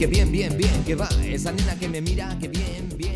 que bien, bien, bien, que va. Esa nena que me mira, que bien, bien.